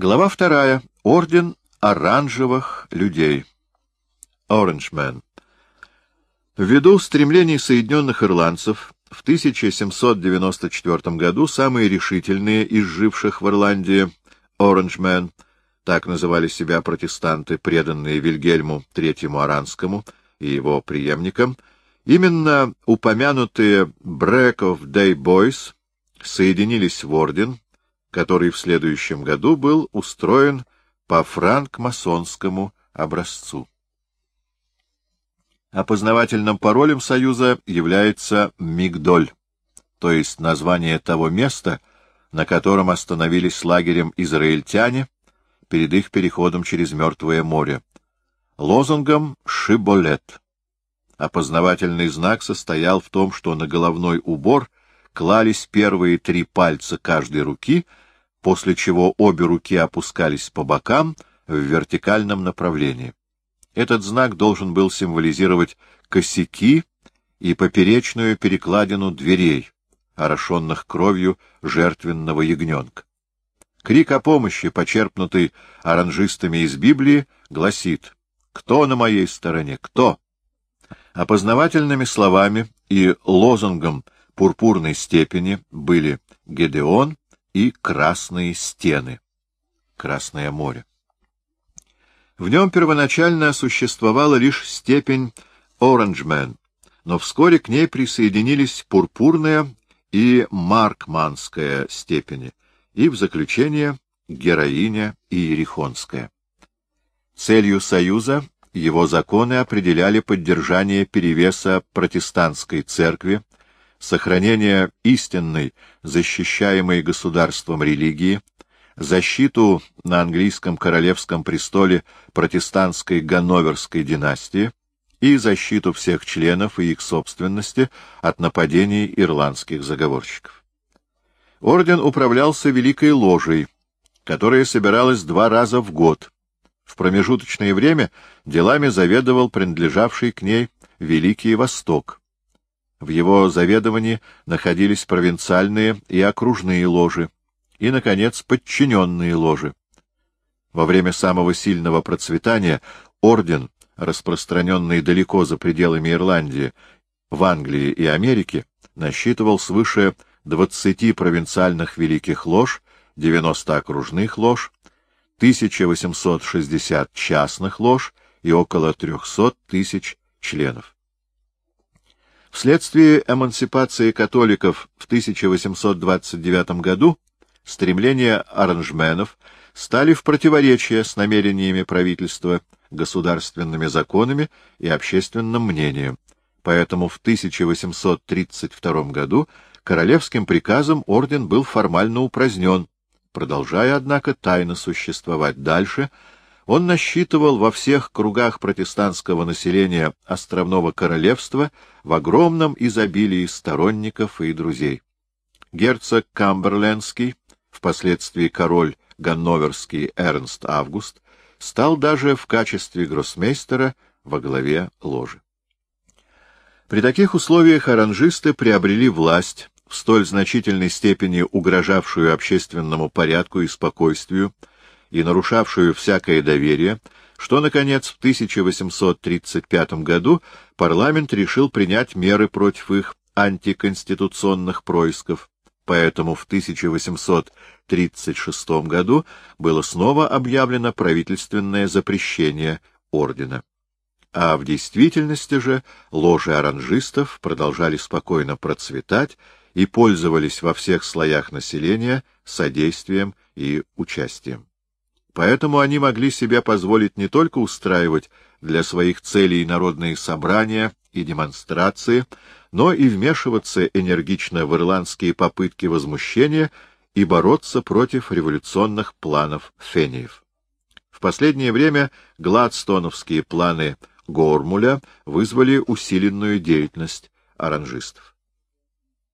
Глава вторая. Орден оранжевых людей. Оранжмен. Ввиду стремлений соединенных ирландцев в 1794 году самые решительные из живших в Ирландии Оранжмен, так называли себя протестанты, преданные Вильгельму III Аранскому и его преемникам, именно упомянутые Break of Day Boys соединились в орден, который в следующем году был устроен по франк-масонскому образцу. Опознавательным паролем Союза является Мигдоль, то есть название того места, на котором остановились лагерем израильтяне перед их переходом через Мертвое море. Лозунгом «Шиболет». Опознавательный знак состоял в том, что на головной убор клались первые три пальца каждой руки, после чего обе руки опускались по бокам в вертикальном направлении. Этот знак должен был символизировать косяки и поперечную перекладину дверей, орошенных кровью жертвенного ягненка. Крик о помощи, почерпнутый оранжистами из Библии, гласит «Кто на моей стороне? Кто?» Опознавательными словами и лозунгом пурпурной степени были Гедеон и Красные стены, Красное море. В нем первоначально существовала лишь степень Оранжмен, но вскоре к ней присоединились пурпурная и маркманская степени, и в заключение героиня Иерихонская. Целью Союза его законы определяли поддержание перевеса протестантской церкви сохранение истинной, защищаемой государством религии, защиту на английском королевском престоле протестантской Ганноверской династии и защиту всех членов и их собственности от нападений ирландских заговорщиков. Орден управлялся Великой Ложей, которая собиралась два раза в год. В промежуточное время делами заведовал принадлежавший к ней Великий Восток, в его заведовании находились провинциальные и окружные ложи, и, наконец, подчиненные ложи. Во время самого сильного процветания орден, распространенный далеко за пределами Ирландии, в Англии и Америке, насчитывал свыше 20 провинциальных великих лож, 90 окружных лож, 1860 частных лож и около 300 тысяч членов. Вследствие эмансипации католиков в 1829 году стремления оранжменов стали в противоречие с намерениями правительства, государственными законами и общественным мнением. Поэтому в 1832 году королевским приказом орден был формально упразднен, продолжая, однако, тайно существовать дальше — он насчитывал во всех кругах протестантского населения островного королевства в огромном изобилии сторонников и друзей. Герцог Камберлендский, впоследствии король Ганноверский Эрнст Август, стал даже в качестве гроссмейстера во главе ложи. При таких условиях оранжисты приобрели власть, в столь значительной степени угрожавшую общественному порядку и спокойствию, и нарушавшую всякое доверие, что, наконец, в 1835 году парламент решил принять меры против их антиконституционных происков, поэтому в 1836 году было снова объявлено правительственное запрещение ордена. А в действительности же ложи оранжистов продолжали спокойно процветать и пользовались во всех слоях населения содействием и участием. Поэтому они могли себе позволить не только устраивать для своих целей народные собрания и демонстрации, но и вмешиваться энергично в ирландские попытки возмущения и бороться против революционных планов фениев. В последнее время гладстоновские планы Гормуля вызвали усиленную деятельность оранжистов.